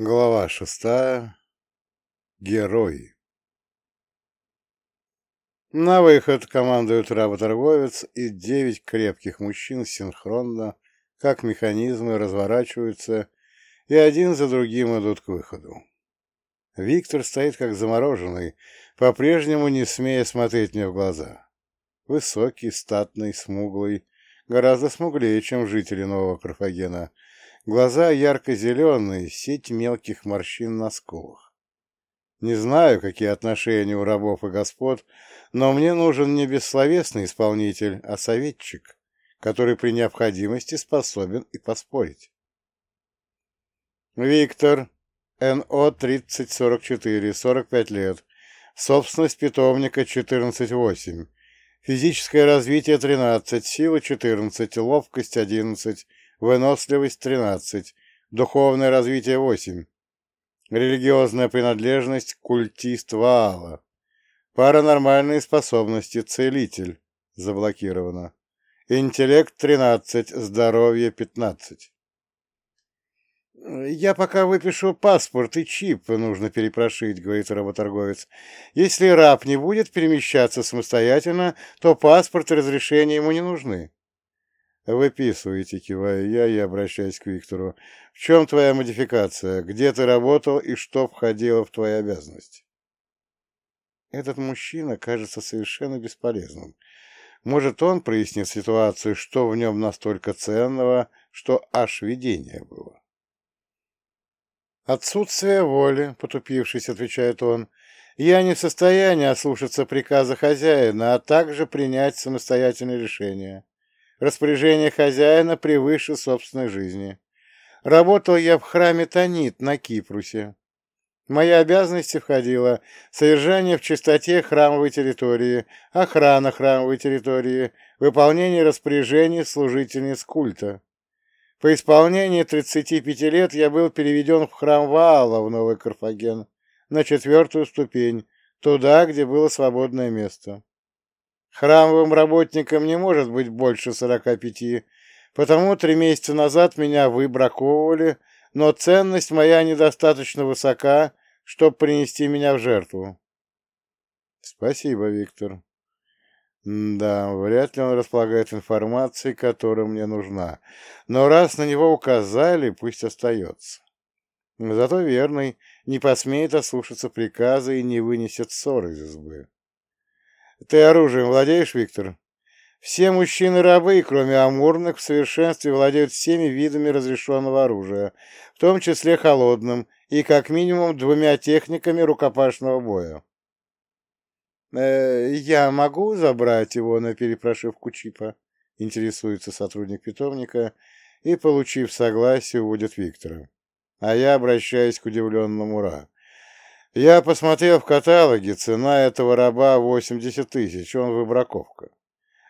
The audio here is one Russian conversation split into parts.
Глава шестая. Герой. На выход командует работорговец и девять крепких мужчин синхронно, как механизмы, разворачиваются и один за другим идут к выходу. Виктор стоит как замороженный, по-прежнему не смея смотреть мне в глаза. Высокий, статный, смуглый, гораздо смуглее, чем жители Нового Карфагена — Глаза ярко-зеленые, сеть мелких морщин на скулах. Не знаю, какие отношения у рабов и господ, но мне нужен не бессловесный исполнитель, а советчик, который при необходимости способен и поспорить. Виктор, НО 3044, 45 лет, собственность питомника 14-8, физическое развитие 13, сила 14, ловкость 11, выносливость 13, духовное развитие 8, религиозная принадлежность культист Ваала, паранормальные способности целитель заблокировано, интеллект 13, здоровье 15. «Я пока выпишу паспорт и чип нужно перепрошить», — говорит работорговец. «Если раб не будет перемещаться самостоятельно, то паспорт и разрешение ему не нужны». «Выписывайте», — киваю я и обращаюсь к Виктору. «В чем твоя модификация? Где ты работал и что входило в твои обязанности?» Этот мужчина кажется совершенно бесполезным. Может, он прояснит ситуацию, что в нем настолько ценного, что аж видение было. «Отсутствие воли», — потупившись, отвечает он. «Я не в состоянии ослушаться приказа хозяина, а также принять самостоятельное решение. Распоряжение хозяина превыше собственной жизни. Работал я в храме Танит на Кипрусе. мои обязанности входило содержание в чистоте храмовой территории, охрана храмовой территории, выполнение распоряжений служительниц культа. По исполнении 35 лет я был переведен в храм Ваала в Новый Карфаген на четвертую ступень, туда, где было свободное место. Храмовым работникам не может быть больше сорока пяти, потому три месяца назад меня выбраковывали, но ценность моя недостаточно высока, чтобы принести меня в жертву. Спасибо, Виктор. Да, вряд ли он располагает информацией, которая мне нужна. Но раз на него указали, пусть остается. Зато верный не посмеет ослушаться приказа и не вынесет ссоры из избы. Ты оружием владеешь, Виктор? Все мужчины-рабы, кроме амурных, в совершенстве владеют всеми видами разрешенного оружия, в том числе холодным, и как минимум двумя техниками рукопашного боя. «Э, «Я могу забрать его на перепрошивку чипа?» — интересуется сотрудник питомника и, получив согласие, уводит Виктора. А я обращаюсь к удивленному Ра. Я посмотрел в каталоге, цена этого раба 80 тысяч, он выбраковка.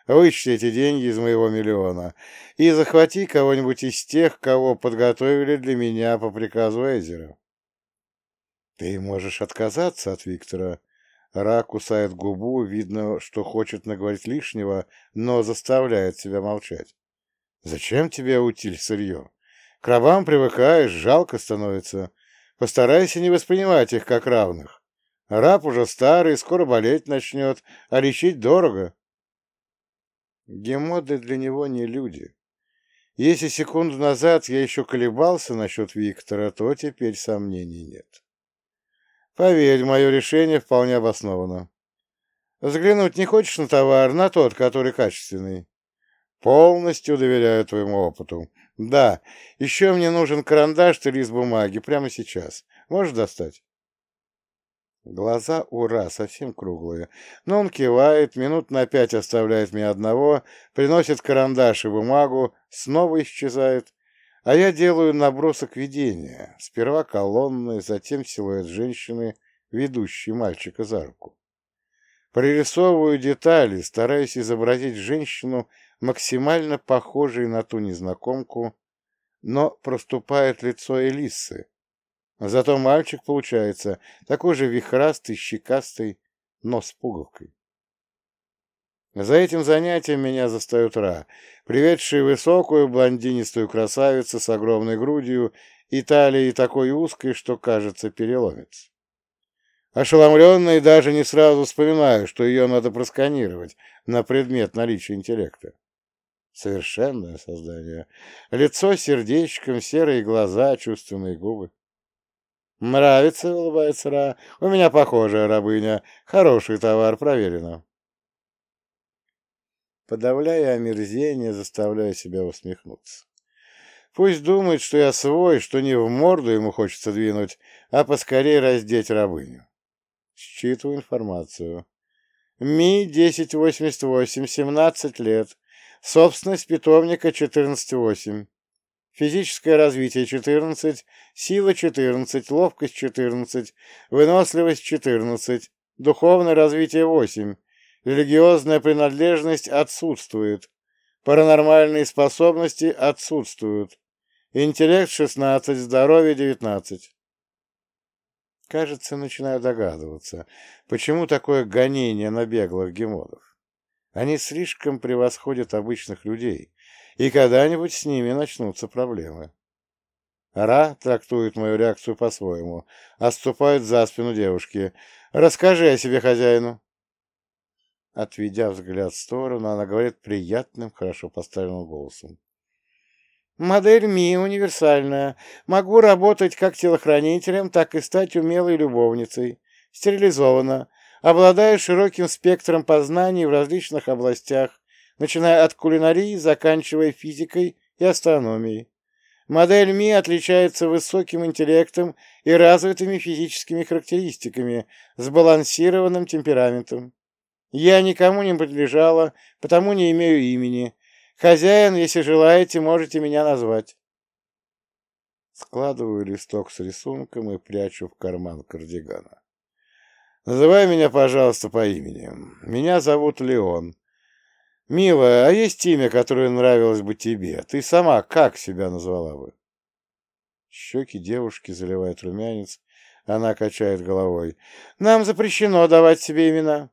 Вычти эти деньги из моего миллиона и захвати кого-нибудь из тех, кого подготовили для меня по приказу Эзера. Ты можешь отказаться от Виктора. Ра кусает губу, видно, что хочет наговорить лишнего, но заставляет себя молчать. Зачем тебе утиль сырье? К рабам привыкаешь, жалко становится. Постарайся не воспринимать их как равных. Раб уже старый, скоро болеть начнет, а лечить дорого. Гемоды для него не люди. Если секунду назад я еще колебался насчет Виктора, то теперь сомнений нет. Поверь, мое решение вполне обосновано. Взглянуть не хочешь на товар, на тот, который качественный? Полностью доверяю твоему опыту. Да, еще мне нужен карандаш и лист бумаги прямо сейчас. Можешь достать? Глаза ура, совсем круглые. Но он кивает, минут на пять оставляет меня одного, приносит карандаш и бумагу, снова исчезает. А я делаю набросок видения. Сперва колонны, затем силуэт женщины, ведущей мальчика за руку. Прорисовываю детали, стараясь изобразить женщину максимально похожей на ту незнакомку, но проступает лицо Элисы. Зато мальчик получается такой же вихрастый, щекастый, но с пуговкой. За этим занятием меня застают Ра, приведший высокую блондинистую красавицу с огромной грудью и талией такой узкой, что, кажется, переломится. Ошеломленный даже не сразу вспоминаю, что ее надо просканировать на предмет наличия интеллекта. Совершенное создание. Лицо сердечком, серые глаза, чувственные губы. «Нравится», — улыбается Ра. «У меня похожая рабыня. Хороший товар, проверено». Подавляя омерзение, заставляю себя усмехнуться. Пусть думает, что я свой, что не в морду ему хочется двинуть, а поскорее раздеть рабыню. Считываю информацию. Ми-1088, 17 лет. Собственность питомника 14.8. Физическое развитие 14, сила 14, ловкость 14, выносливость 14, духовное развитие 8, религиозная принадлежность отсутствует, паранормальные способности отсутствуют, интеллект 16, здоровье 19. Кажется, начинаю догадываться, почему такое гонение на беглых гемодов. Они слишком превосходят обычных людей, и когда-нибудь с ними начнутся проблемы. Ра трактует мою реакцию по-своему, отступает за спину девушки. «Расскажи о себе хозяину». Отведя взгляд в сторону, она говорит приятным, хорошо поставленным голосом. Модель Ми универсальная. Могу работать как телохранителем, так и стать умелой любовницей. Стерилизована. Обладаю широким спектром познаний в различных областях, начиная от кулинарии, заканчивая физикой и астрономией. Модель Ми отличается высоким интеллектом и развитыми физическими характеристиками, сбалансированным темпераментом. Я никому не принадлежала, потому не имею имени, Хозяин, если желаете, можете меня назвать. Складываю листок с рисунком и прячу в карман кардигана. Называй меня, пожалуйста, по имени. Меня зовут Леон. Милая, а есть имя, которое нравилось бы тебе? Ты сама как себя назвала бы? Щеки девушки заливают румянец. Она качает головой. Нам запрещено давать себе имена.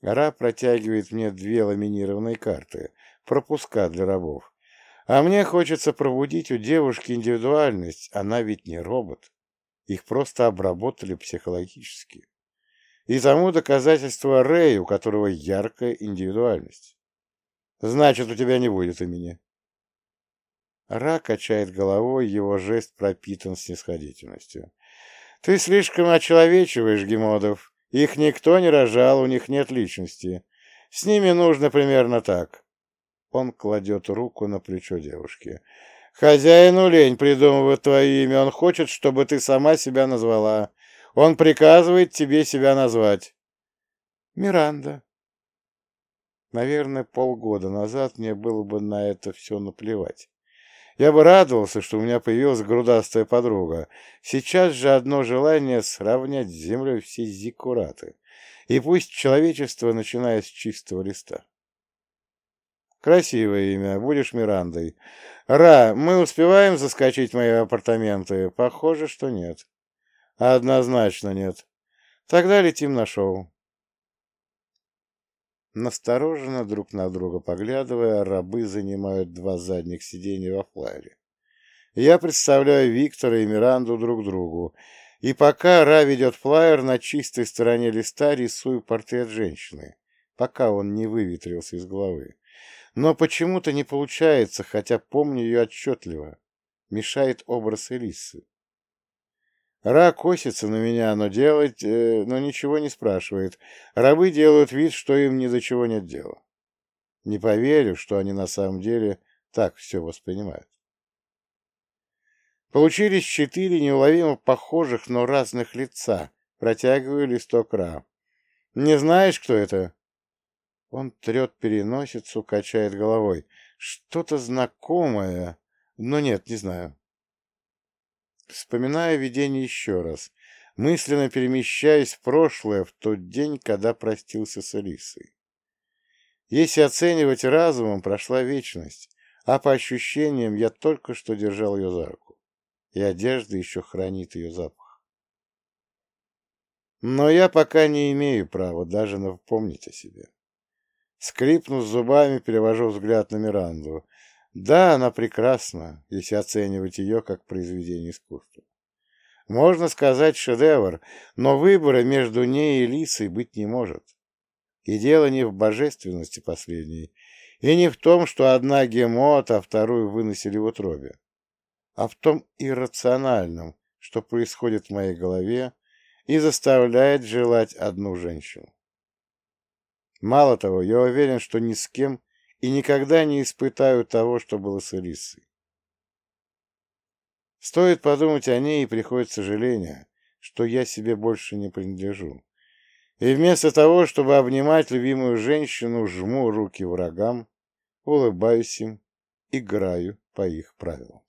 Гора протягивает мне две ламинированные карты пропуска для рабов. А мне хочется пробудить у девушки индивидуальность, она ведь не робот. Их просто обработали психологически. И тому доказательство Рэй, у которого яркая индивидуальность. Значит, у тебя не будет имени. Ра качает головой, его жест пропитан снисходительностью. Ты слишком очеловечиваешь гемодов. Их никто не рожал, у них нет личности. С ними нужно примерно так. Он кладет руку на плечо девушки. «Хозяину лень придумывать твое имя. Он хочет, чтобы ты сама себя назвала. Он приказывает тебе себя назвать». «Миранда». Наверное, полгода назад мне было бы на это все наплевать. Я бы радовался, что у меня появилась грудастая подруга. Сейчас же одно желание сравнять с землей все зиккураты. И пусть человечество начинает с чистого листа. Красивое имя. Будешь Мирандой. Ра, мы успеваем заскочить в мои апартаменты? Похоже, что нет. Однозначно нет. Тогда летим на шоу. Настороженно друг на друга поглядывая, рабы занимают два задних сиденья во флайере. Я представляю Виктора и Миранду друг другу, и пока Ра ведет флайер, на чистой стороне листа рисую портрет женщины, пока он не выветрился из головы. Но почему-то не получается, хотя помню ее отчетливо. Мешает образ Элисы. Ра косится на меня, но делать, э, но ничего не спрашивает. Рабы делают вид, что им ни до чего нет дела. Не поверю, что они на самом деле так все воспринимают. Получились четыре неуловимо похожих, но разных лица. Протягиваю листок Ра. «Не знаешь, кто это?» Он трет переносицу, качает головой. Что-то знакомое, но нет, не знаю. Вспоминаю видение еще раз, мысленно перемещаясь в прошлое, в тот день, когда простился с Алисой. Если оценивать разумом, прошла вечность, а по ощущениям я только что держал ее за руку, и одежда еще хранит ее запах. Но я пока не имею права даже напомнить о себе. Скрипнув зубами, перевожу взгляд на Миранду. Да, она прекрасна, если оценивать ее как произведение искусства. Можно сказать шедевр, но выбора между ней и Лисой быть не может. И дело не в божественности последней, и не в том, что одна гемот, а вторую выносили в утробе, а в том иррациональном, что происходит в моей голове и заставляет желать одну женщину. Мало того, я уверен, что ни с кем и никогда не испытаю того, что было с Элиссой. Стоит подумать о ней, и приходит сожаление, что я себе больше не принадлежу. И вместо того, чтобы обнимать любимую женщину, жму руки врагам, улыбаюсь им, играю по их правилам.